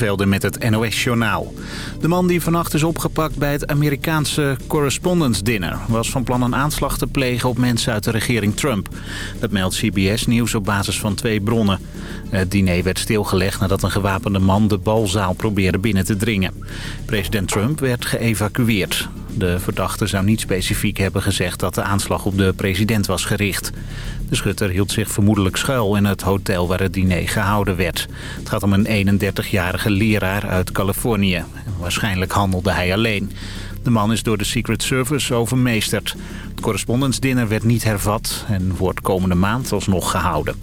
Velden met het NOS-journaal. De man die vannacht is opgepakt bij het Amerikaanse Correspondence Dinner... was van plan een aanslag te plegen op mensen uit de regering Trump. Dat meldt CBS Nieuws op basis van twee bronnen. Het diner werd stilgelegd nadat een gewapende man de balzaal probeerde binnen te dringen. President Trump werd geëvacueerd. De verdachte zou niet specifiek hebben gezegd dat de aanslag op de president was gericht. De schutter hield zich vermoedelijk schuil in het hotel waar het diner gehouden werd. Het gaat om een 31-jarige leraar uit Californië. Waarschijnlijk handelde hij alleen. De man is door de Secret Service overmeesterd. Het correspondence dinner werd niet hervat en wordt komende maand alsnog gehouden.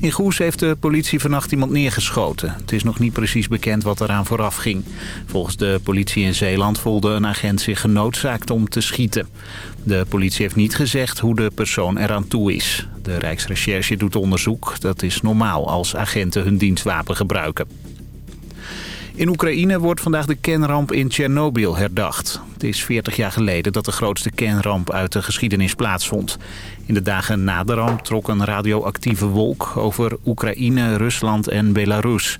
In Goes heeft de politie vannacht iemand neergeschoten. Het is nog niet precies bekend wat eraan vooraf ging. Volgens de politie in Zeeland voelde een agent zich genoodzaakt om te schieten. De politie heeft niet gezegd hoe de persoon eraan toe is. De Rijksrecherche doet onderzoek. Dat is normaal als agenten hun dienstwapen gebruiken. In Oekraïne wordt vandaag de kernramp in Tsjernobyl herdacht. Het is 40 jaar geleden dat de grootste kernramp uit de geschiedenis plaatsvond. In de dagen na de ramp trok een radioactieve wolk over Oekraïne, Rusland en Belarus.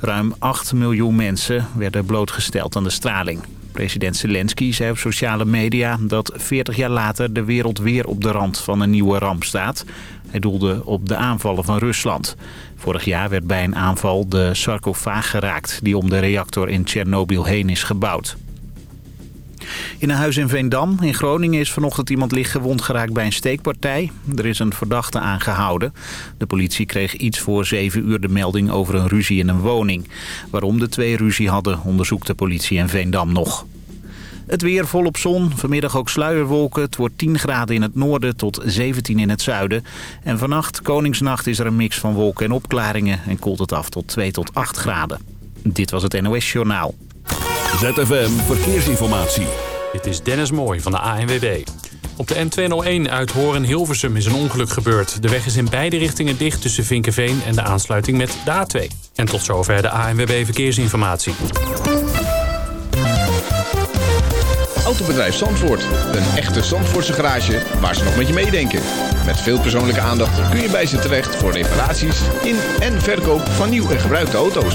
Ruim 8 miljoen mensen werden blootgesteld aan de straling. President Zelensky zei op sociale media dat 40 jaar later de wereld weer op de rand van een nieuwe ramp staat. Hij doelde op de aanvallen van Rusland. Vorig jaar werd bij een aanval de sarcofaag geraakt die om de reactor in Tsjernobyl heen is gebouwd. In een huis in Veendam in Groningen is vanochtend iemand lichtgewond geraakt bij een steekpartij. Er is een verdachte aangehouden. De politie kreeg iets voor zeven uur de melding over een ruzie in een woning. Waarom de twee ruzie hadden onderzoekt de politie in Veendam nog. Het weer volop zon, vanmiddag ook sluierwolken. Het wordt 10 graden in het noorden tot 17 in het zuiden. En vannacht, Koningsnacht, is er een mix van wolken en opklaringen... en koelt het af tot 2 tot 8 graden. Dit was het NOS Journaal. ZFM Verkeersinformatie. Dit is Dennis Mooij van de ANWB. Op de N201 uit Horen-Hilversum is een ongeluk gebeurd. De weg is in beide richtingen dicht tussen Vinkenveen en de aansluiting met de A2. En tot zover de ANWB Verkeersinformatie. Autobedrijf Zandvoort. Een echte Zandvoortse garage waar ze nog met je meedenken. Met veel persoonlijke aandacht kun je bij ze terecht voor reparaties in en verkoop van nieuw en gebruikte auto's.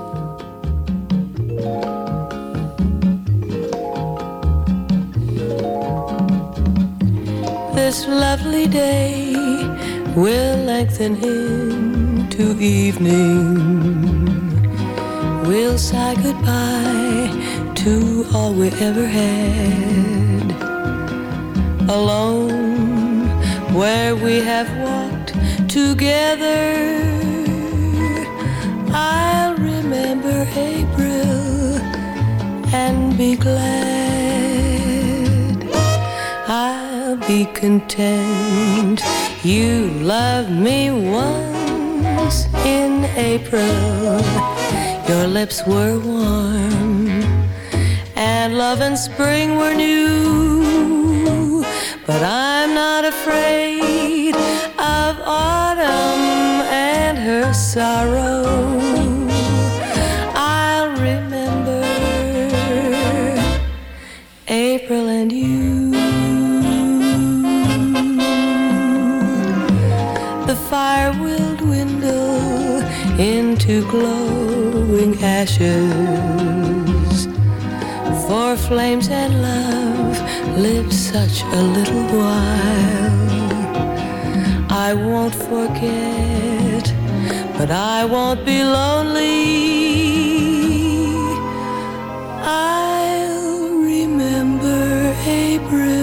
This lovely day will lengthen into evening. We'll say goodbye to all we ever had. Alone, where we have walked together, I'll remember April and be glad. Be content. You loved me once in April. Your lips were warm and love and spring were new. But I'm not afraid of autumn and her sorrow. Into glowing ashes for flames and love live such a little while. I won't forget, but I won't be lonely. I'll remember April,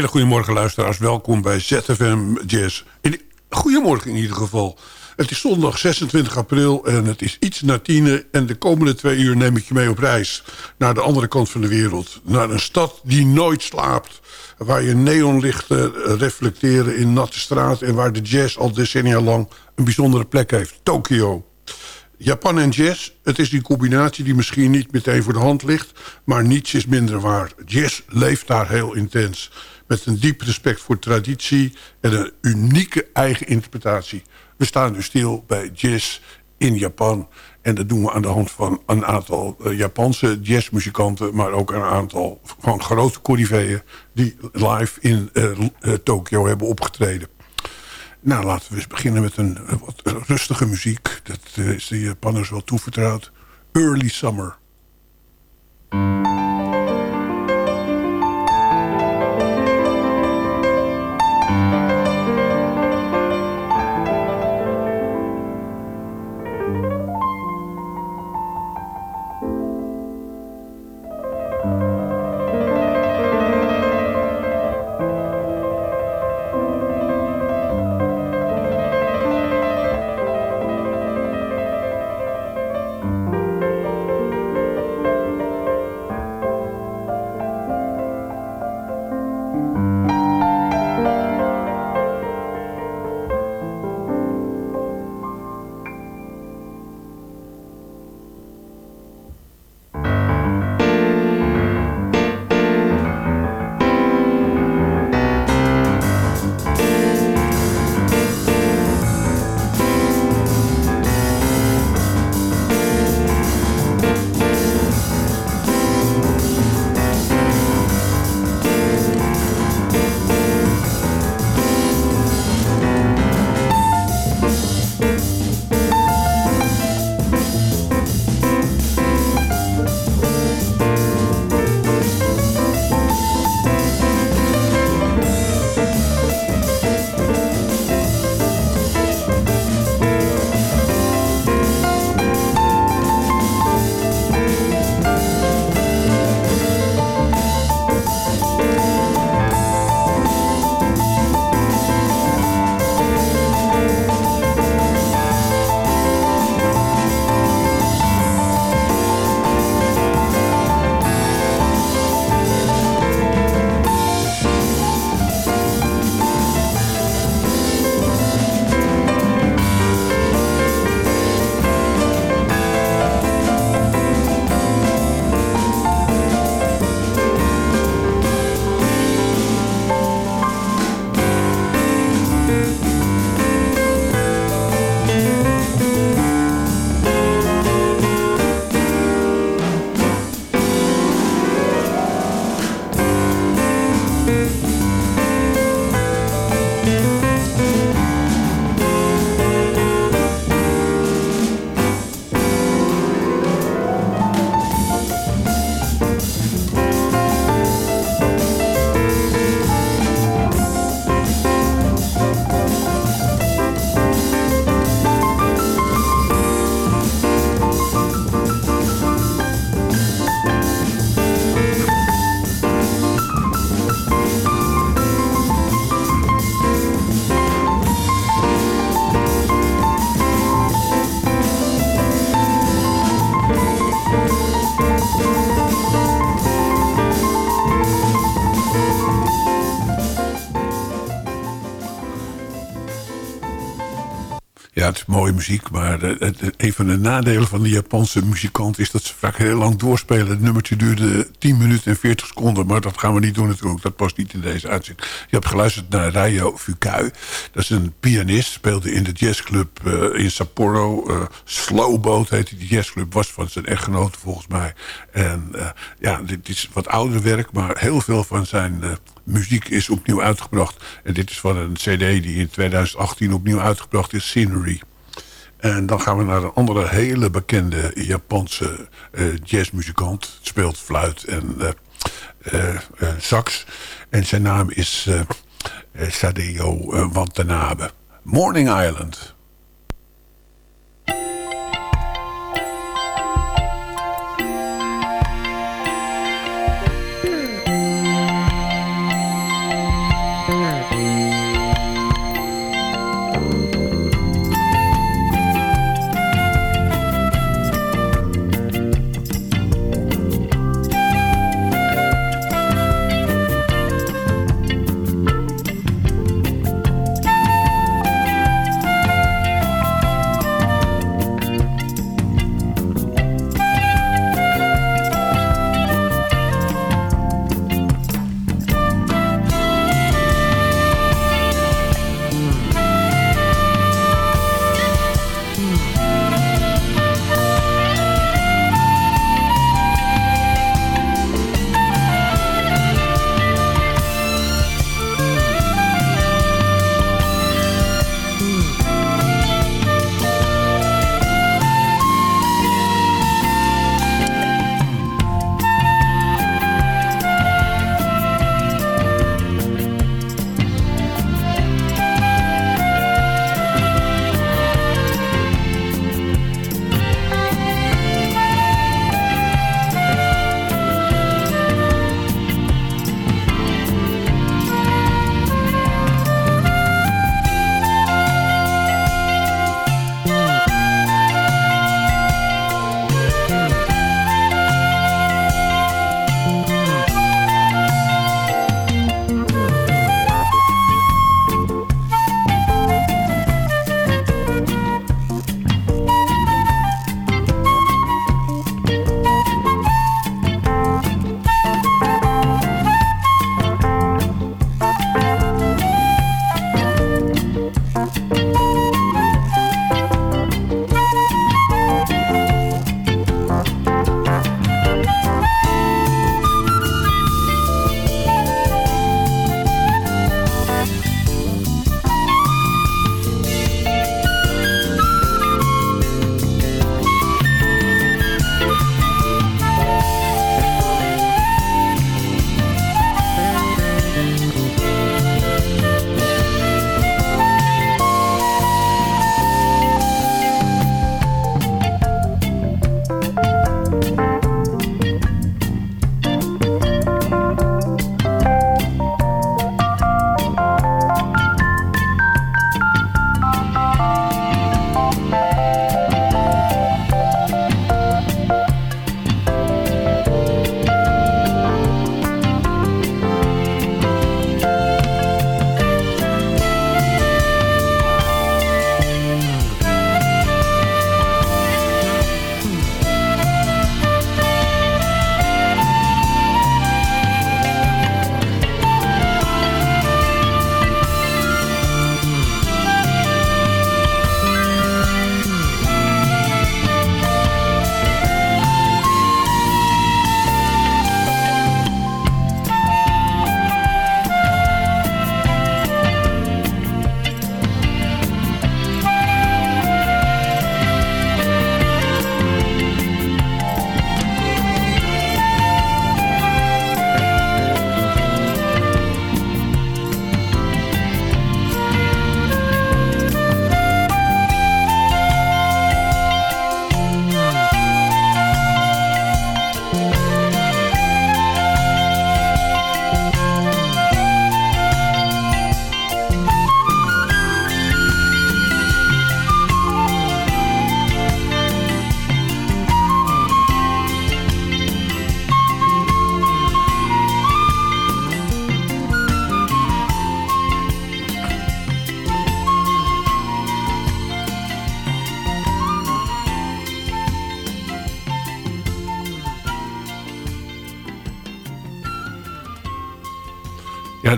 hele goede morgen luisteraars. Welkom bij ZFM Jazz. goedemorgen in ieder geval. Het is zondag 26 april en het is iets na tienen... en de komende twee uur neem ik je mee op reis... naar de andere kant van de wereld. Naar een stad die nooit slaapt. Waar je neonlichten reflecteren in natte straat... en waar de jazz al decennia lang een bijzondere plek heeft. Tokio. Japan en jazz, het is die combinatie die misschien niet meteen voor de hand ligt... maar niets is minder waar. Jazz leeft daar heel intens. Met een diep respect voor traditie en een unieke eigen interpretatie. We staan dus stil bij jazz in Japan. En dat doen we aan de hand van een aantal uh, Japanse jazzmuzikanten... maar ook een aantal van grote corriveeën... die live in uh, uh, Tokio hebben opgetreden. Nou, laten we eens beginnen met een wat rustige muziek. Dat is de Japanners wel toevertrouwd. Early Summer. Mooie muziek. Maar een van de nadelen van de Japanse muzikant is dat ze vaak heel lang doorspelen. Het nummertje duurde 10 minuten en 40 seconden. Maar dat gaan we niet doen natuurlijk. Dat past niet in deze uitzending. Je hebt geluisterd naar Ryo Fukui. Dat is een pianist. Speelde in de jazzclub uh, in Sapporo. Uh, Slowboat heette die jazzclub. Was van zijn echtgenote volgens mij. En ja, dit is wat ouder werk. Maar heel veel van zijn muziek is opnieuw uitgebracht. En dit is van een cd die in 2018 opnieuw uitgebracht is. Scenery. En dan gaan we naar een andere hele bekende Japanse uh, jazzmuzikant. Speelt fluit en uh, uh, sax. En zijn naam is Sadeo Watanabe. Morning Island.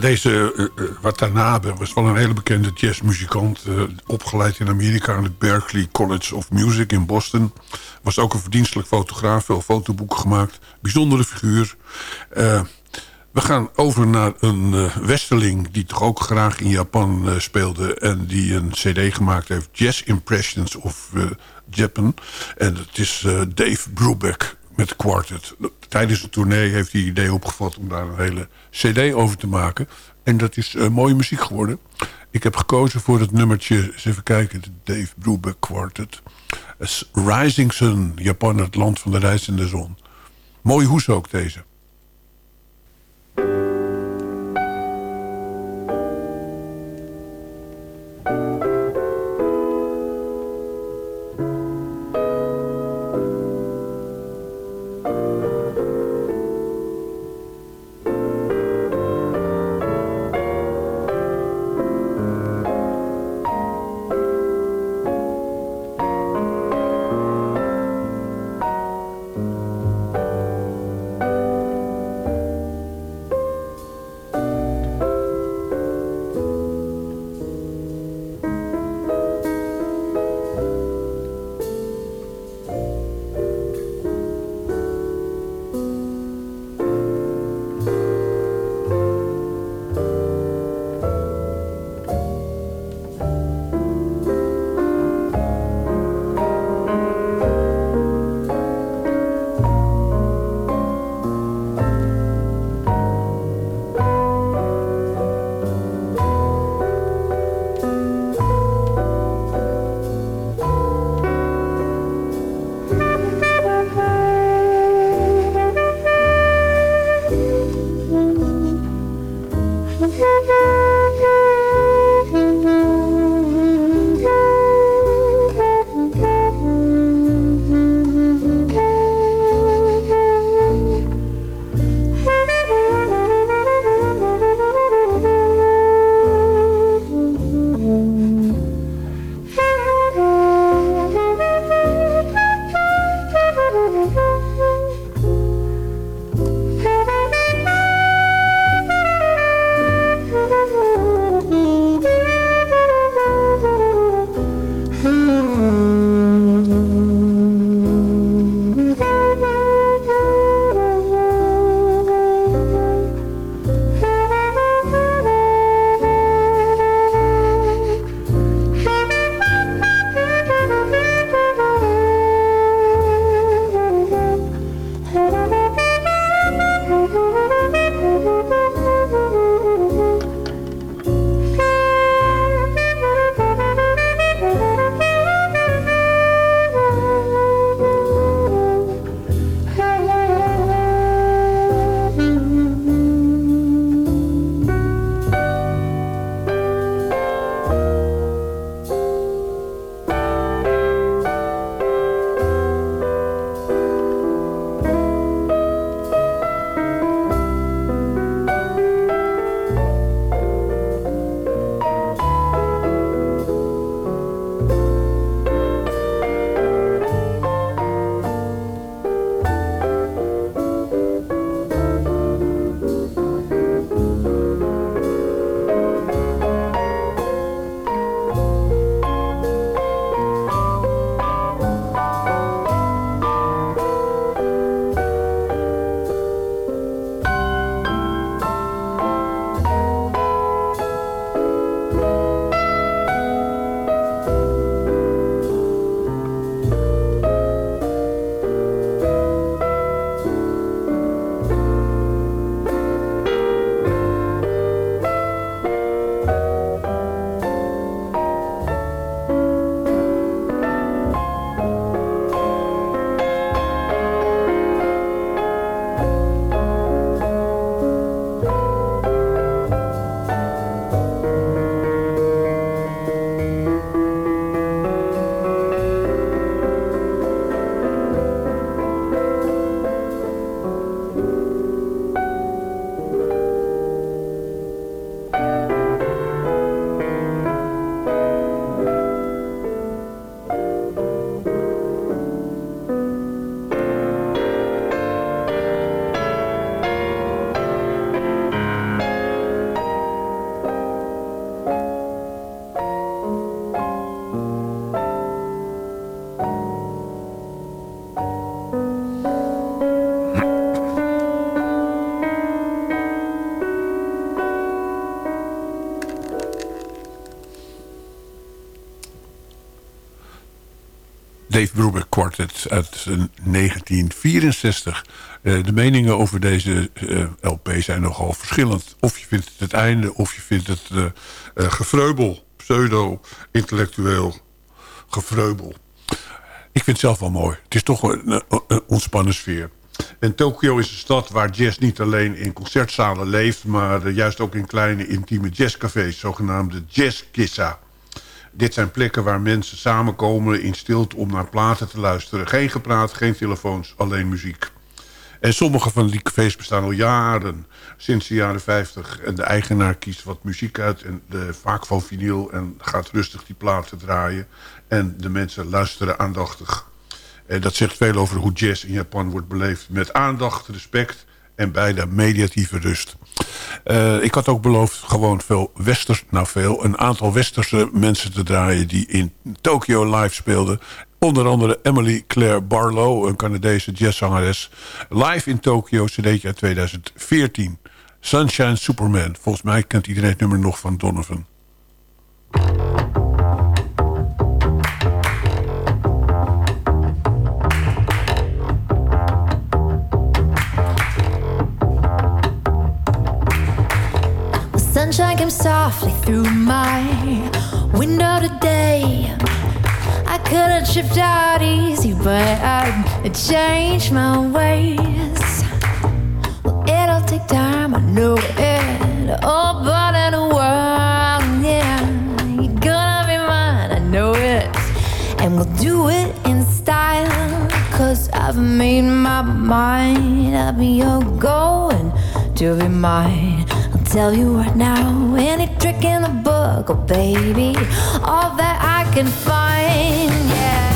Deze uh, Watanabe was wel een hele bekende jazzmuzikant. Uh, opgeleid in Amerika aan het Berklee College of Music in Boston. Was ook een verdienstelijk fotograaf, veel fotoboeken gemaakt. Bijzondere figuur. we gaan over naar een westerling die toch ook graag in Japan speelde... en die een cd gemaakt heeft, Jazz Impressions of Japan. En het is Dave Brubeck met de quartet. Tijdens de tournee heeft hij idee opgevat om daar een hele cd over te maken. En dat is uh, mooie muziek geworden. Ik heb gekozen voor het nummertje, eens even kijken, de Dave Brubeck Quartet. Rising Sun, Japan, het land van de reizende zon. Mooie hoes ook deze. Dave Brubeck Quartet uit 1964. Uh, de meningen over deze uh, LP zijn nogal verschillend. Of je vindt het het einde, of je vindt het gevreubel, pseudo-intellectueel gevreubel. Ik vind het zelf wel mooi. Het is toch een, een ontspannen sfeer. En Tokio is een stad waar jazz niet alleen in concertzalen leeft... maar juist ook in kleine intieme jazzcafés, zogenaamde jazzkissa. Dit zijn plekken waar mensen samenkomen in stilte om naar platen te luisteren. Geen gepraat, geen telefoons, alleen muziek. En sommige van die cafés bestaan al jaren, sinds de jaren 50. En de eigenaar kiest wat muziek uit, en de, vaak van vinyl... en gaat rustig die platen draaien. En de mensen luisteren aandachtig. En dat zegt veel over hoe jazz in Japan wordt beleefd. Met aandacht, respect en bijna mediatieve rust. Uh, ik had ook beloofd gewoon veel westers, nou veel, een aantal westerse mensen te draaien die in Tokyo live speelden. Onder andere Emily Claire Barlow, een Canadese jazzzangeres. Live in Tokyo, cd'tje uit 2014. Sunshine Superman. Volgens mij kent iedereen het nummer nog van Donovan. Softly through my window today. I could have tripped out easy, but I changed my ways. Well, it'll take time, I know it. Oh, but in a world, yeah, you're gonna be mine, I know it. And we'll do it in style, cause I've made my mind up. You're going to be mine tell you right now any trick in the book, oh baby, all that I can find, yeah.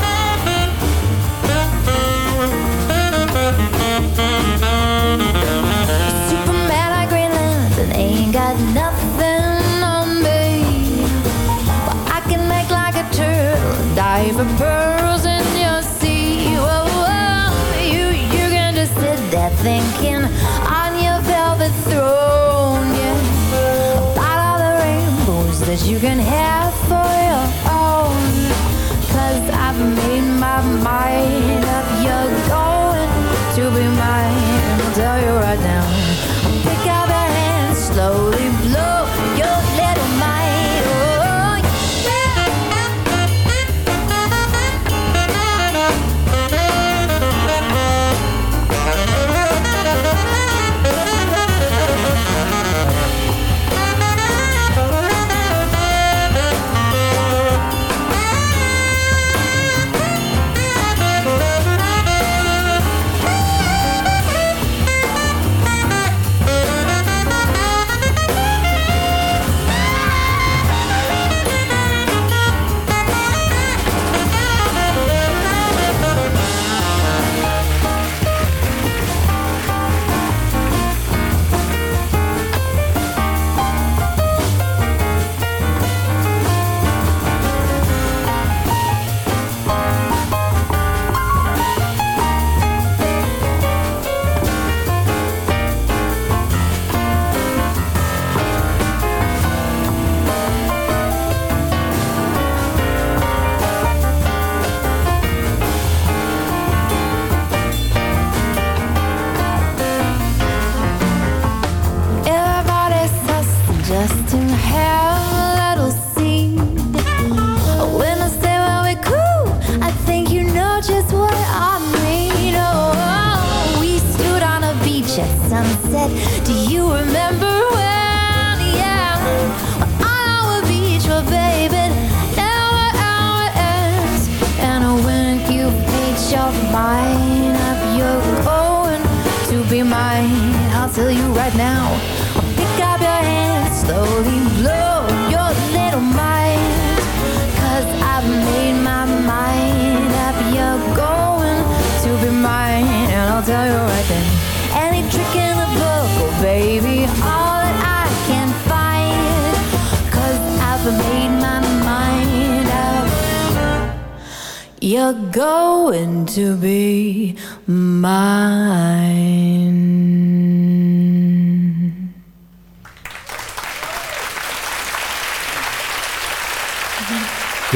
Ain't got nothing on me, but I can make like a turtle, dive for pearls in your sea. Whoa, whoa, you you can just sit there thinking that you can have for your own. Cause I've made my mind up, you're going to be mine. I'll tell you right now. Pick up your hand, slowly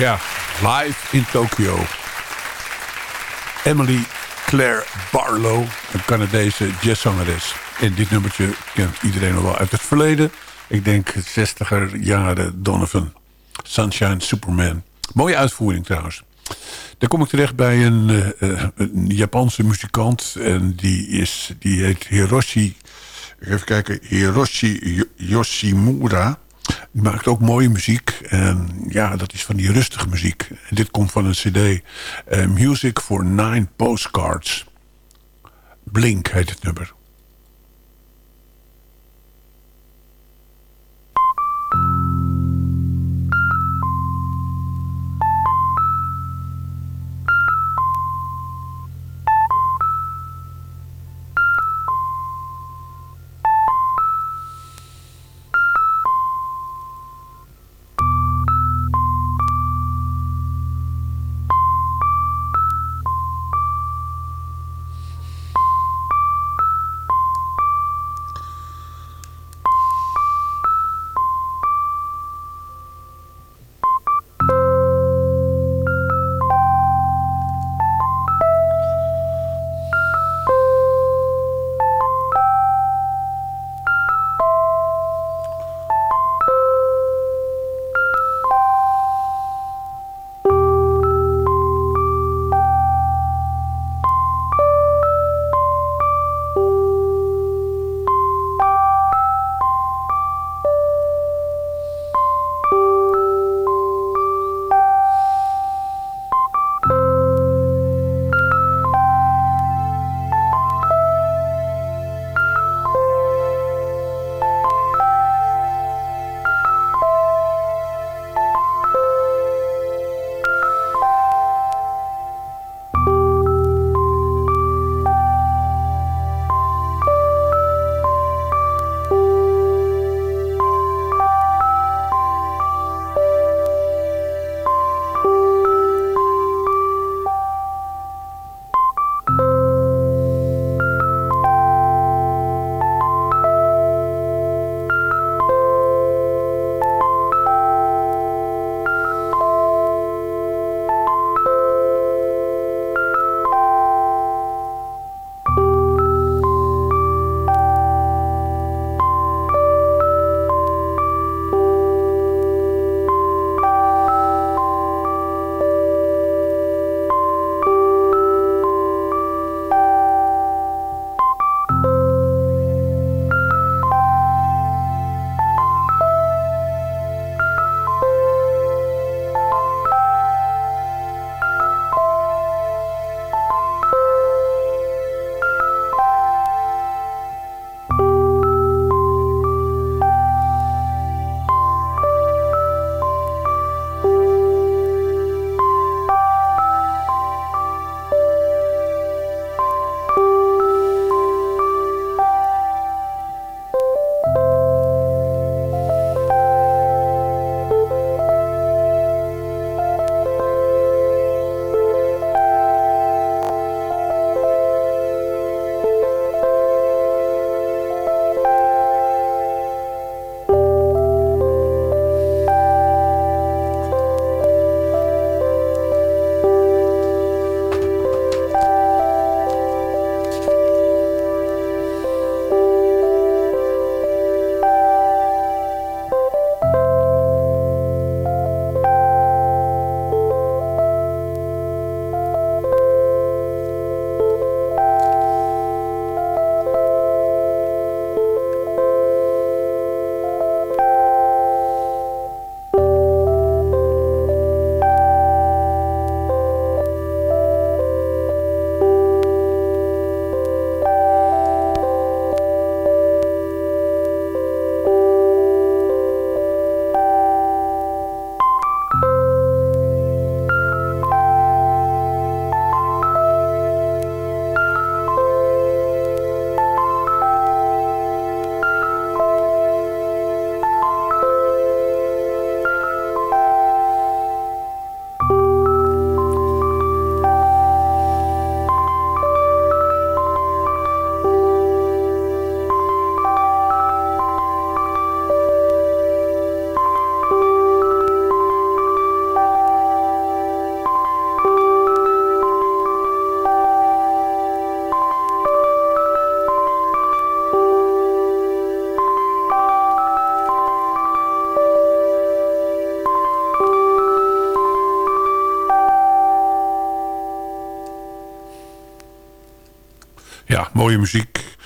Ja, live in Tokyo. Emily Claire Barlow, een Canadese jazzzangeres. En dit nummertje kent iedereen nog wel uit het verleden. Ik denk 60er jaren Donovan. Sunshine Superman. Mooie uitvoering trouwens. Dan kom ik terecht bij een, uh, een Japanse muzikant. En die, is, die heet Hiroshi... Even kijken. Hiroshi Yoshimura. Die maakt ook mooie muziek. En ja, dat is van die rustige muziek. En dit komt van een cd. Uh, Music for Nine Postcards. Blink heet het nummer. Mooie muziek.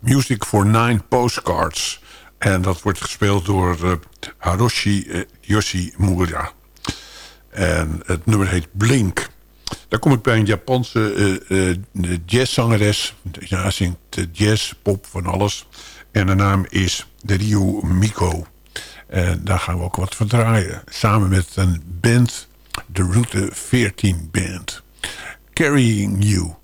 Music for Nine Postcards. En dat wordt gespeeld door uh, Haroshi uh, Yoshimura. En het nummer heet Blink. Daar kom ik bij een Japanse uh, jazzzangeres. Ja, zingt jazz, pop, van alles. En de naam is Ryu Miko. En daar gaan we ook wat van draaien. Samen met een band, de Route 14 Band. Carrying You.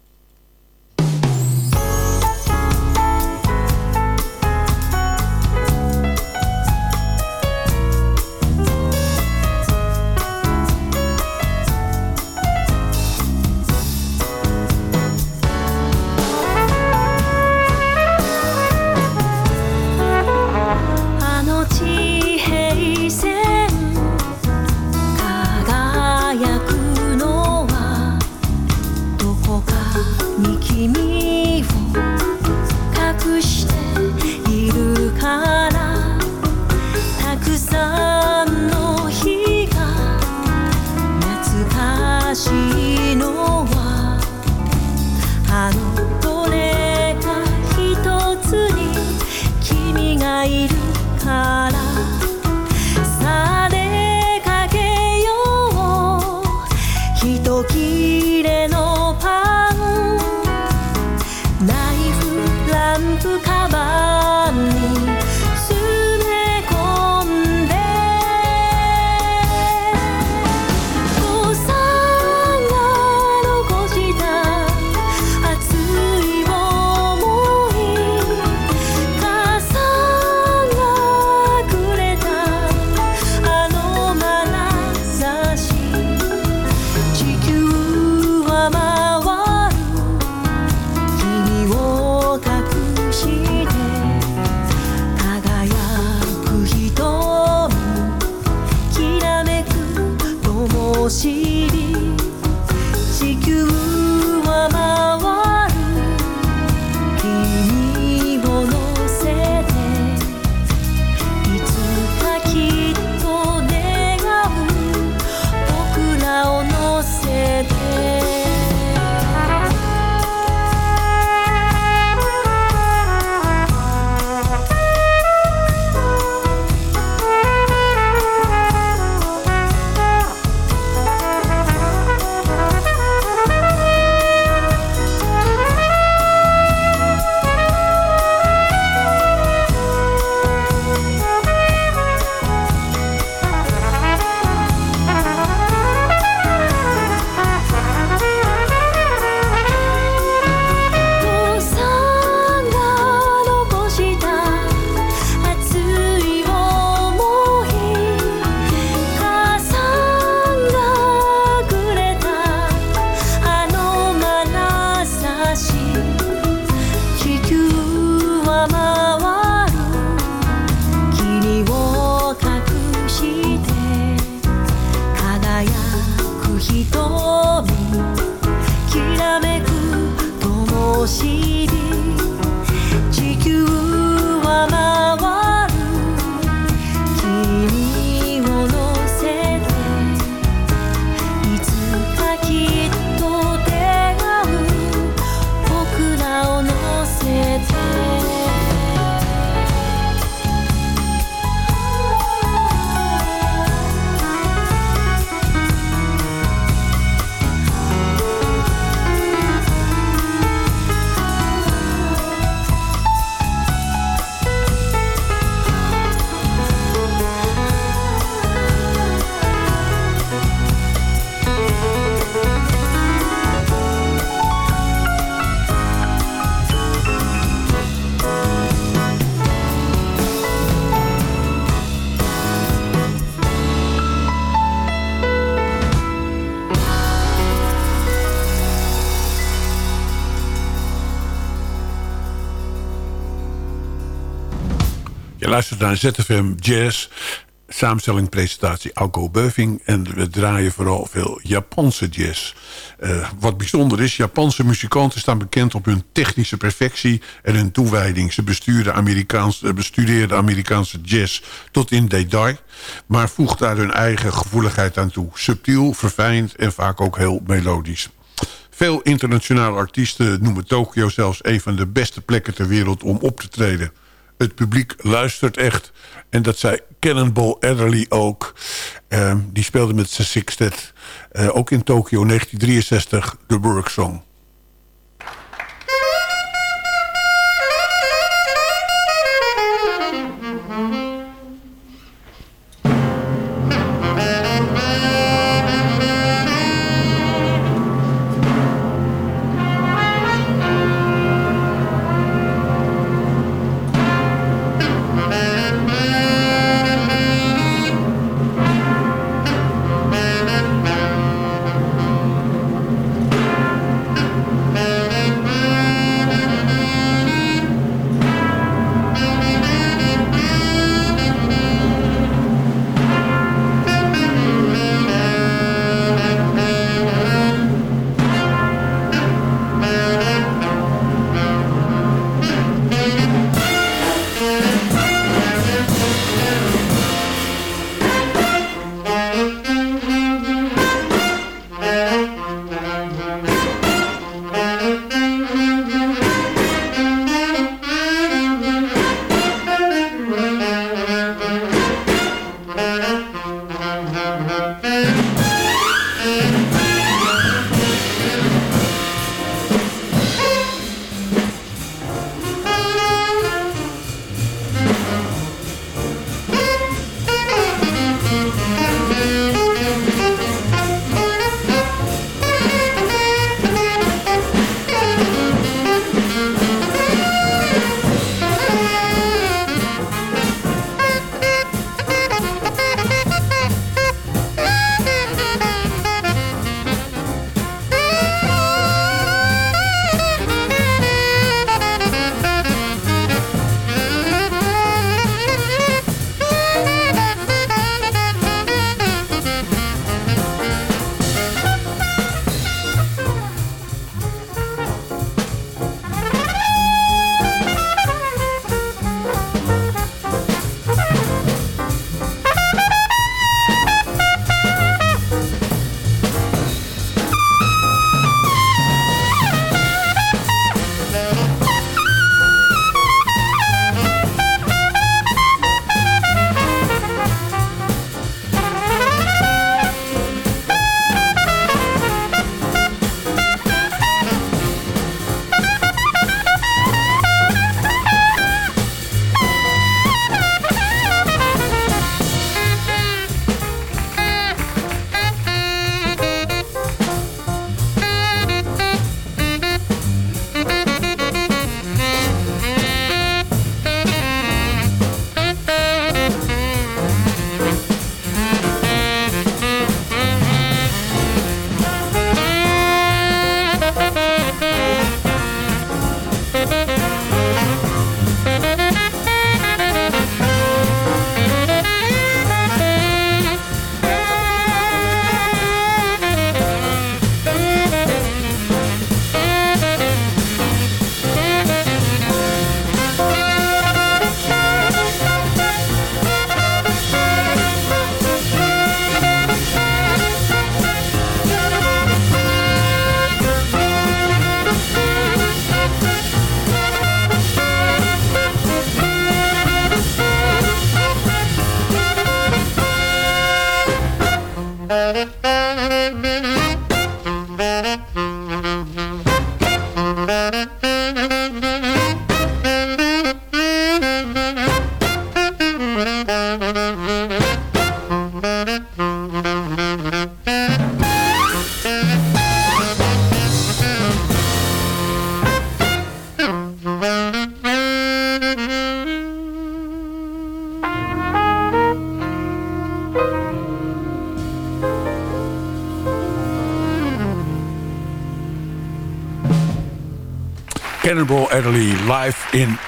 Luistert naar ZFM Jazz. Samenstelling, presentatie, Alco Beuving. En we draaien vooral veel Japanse jazz. Uh, wat bijzonder is, Japanse muzikanten staan bekend op hun technische perfectie... en hun toewijding. Ze besturen Amerikaans, bestudeerden Amerikaanse jazz tot in detail... maar voegt daar hun eigen gevoeligheid aan toe. Subtiel, verfijnd en vaak ook heel melodisch. Veel internationale artiesten noemen Tokio zelfs een van de beste plekken ter wereld om op te treden. Het publiek luistert echt. En dat zei Cannonball Adderley ook. Uh, die speelde met zijn Sixtet. Uh, ook in Tokio 1963, de Work Song. Cannonball Adderley live in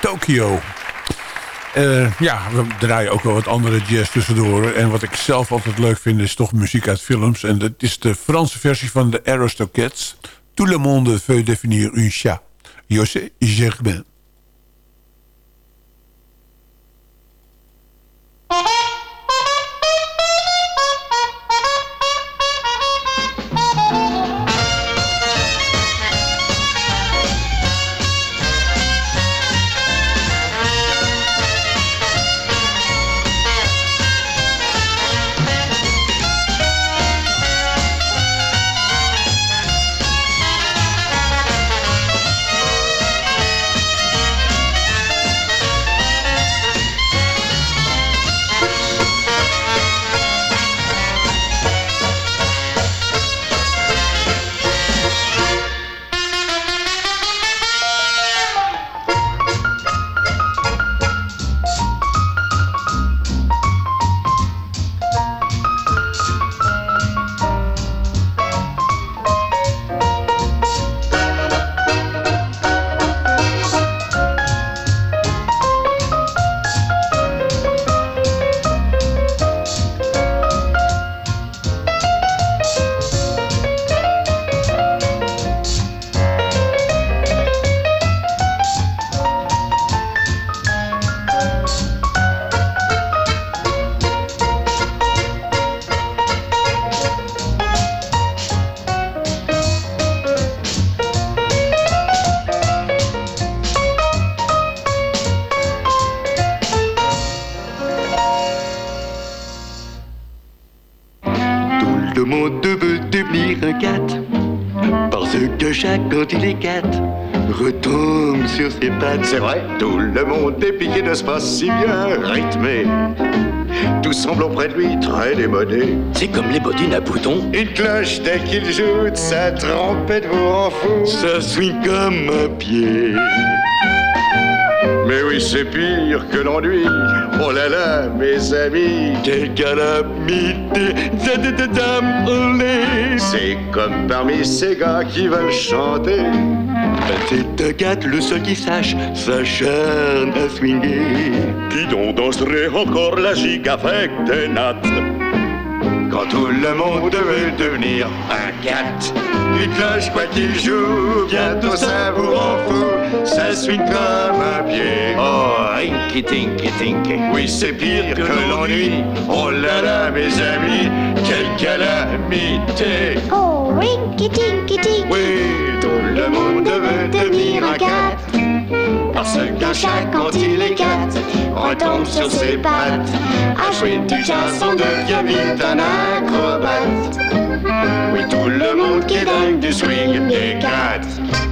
Tokyo. Uh, ja, we draaien ook wel wat andere jazz tussendoor. En wat ik zelf altijd leuk vind is toch muziek uit films. En dat is de Franse versie van de Aristocats. Tout le monde veut définir un chat. José Germain. Parce que chaque quand il est retombe sur ses pattes. C'est vrai, tout le monde est piqué de ce pas si bien rythmé. Tout semble auprès de lui très démodé. C'est comme les bottines à boutons. Une cloche dès qu'il joue sa trompette vous rend fou. Ça swing comme un pied. Mais oui, c'est pire que l'ennui. Oh là là, mes amis. Quelle calamité. C'est comme parmi ces gars qui veulent chanter. C'est un cat, le seul qui sache, s'acharne à swinguer. Qui donc danserait encore la gigue avec des nattes? Quand tout le monde veut devenir un cat. Une cloche quoi qu'il joue, bientôt ça vous rend fou. Ça suit comme un pied. Oh, rinky tinky tinky. Oui, c'est pire que l'ennui. Oh là là, mes amis, quelle calamité. Oh, rinky tinky tinky. Oui, tout le monde veut devenir un cat. Parce qu'un chat, quand il est cat, retombe sur ses pattes. À jouer du on devient vite un acrobate. Oui, tout le monde qui est dingue du swing des cats.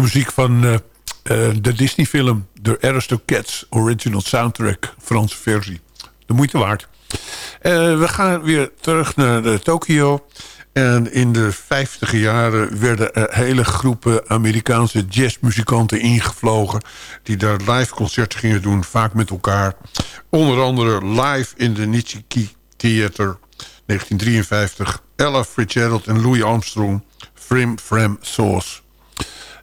Muziek van eh, eh, de Disney-film The Aristocats Original Soundtrack, Franse versie. De moeite waard. Eh, we gaan weer terug naar Tokio. En in de vijftige jaren werden er hele groepen Amerikaanse jazzmuzikanten ingevlogen... die daar live concerten gingen doen, vaak met elkaar. Onder andere live in de Nishiki Theater 1953. Ella Fitzgerald en Louis Armstrong, Frim Fram Sauce.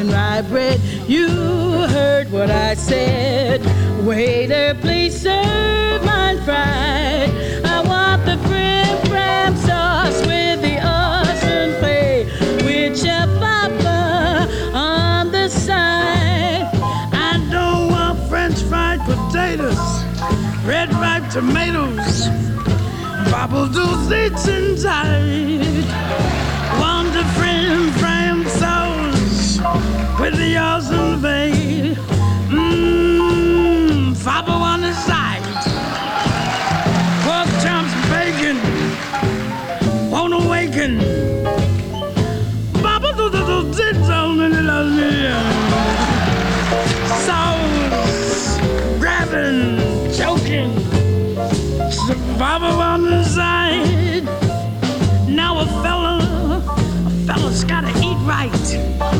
and rye bread. You heard what I said. Waiter, please serve mine fried. I want the prim pram sauce with the awesome play. With your papa on the side. I don't want french fried potatoes, red ripe tomatoes, bobble seats inside. Want the sauce with the awesome play. Mmm, fava on the side. Pork chops, bacon, won't awaken. Baba do do do did on in the Sauce, grabbing, choking. Survival on the side. Now a fella, a fella's gotta eat right.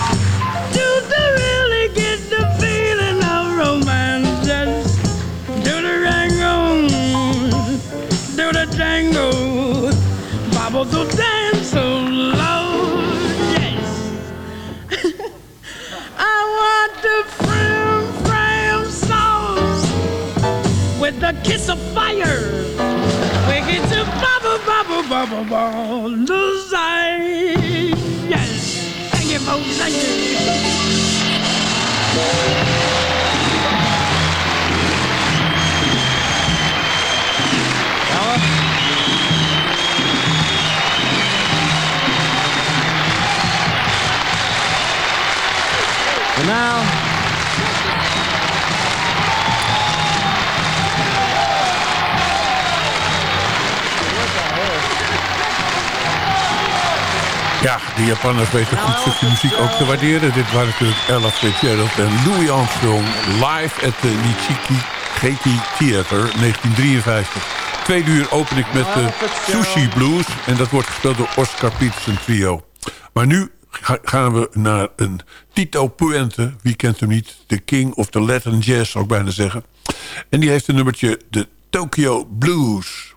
to dance low. Yes, I want the frim fram sauce with the kiss of fire. We get to bubble, bubble, bubble, bubble, the. Yes, thank you, folks, thank you. Now, Ja, de Japanners weten goed stukje muziek ook te waarderen. Dit waren natuurlijk Ella Fitzgerald en Louis Armstrong live at the Nichiki Geki Theater 1953. Tweede uur open ik met de Sushi Blues en dat wordt gespeeld door Oscar Peterson Trio. Maar nu gaan we naar een Tito Puente. Wie kent hem niet? De king of the Latin jazz zou ik bijna zeggen. En die heeft een nummertje, de Tokyo Blues.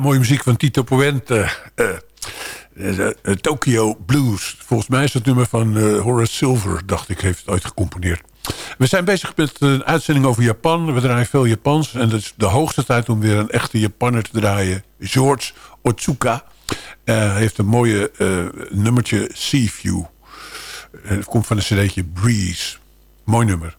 Mooie muziek van Tito Puente. eh, eh, eh, Tokyo Blues. Volgens mij is het nummer van Horace Silver, dacht ik, heeft het ooit gecomponeerd. We zijn bezig met een uitzending over Japan. We draaien veel Japans. En het is de hoogste tijd om weer een echte Japanner te draaien. George Otsuka. Hij heeft een mooie nummertje Sea View. Het komt van een cd'tje Breeze. Mooi nummer.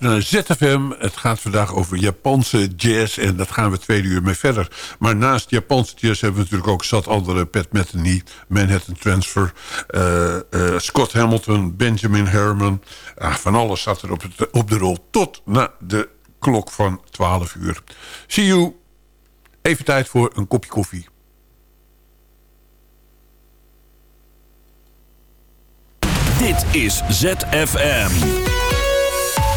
Naar ZFM. Het gaat vandaag over Japanse jazz. En dat gaan we twee uur mee verder. Maar naast Japanse jazz hebben we natuurlijk ook zat andere. Pat Metheny, Manhattan Transfer. eh, Scott Hamilton, Benjamin Herman. Ah, van alles zat er op, op de rol. Tot na de klok van 12 uur. See you. Even tijd voor een kopje koffie. Dit is ZFM.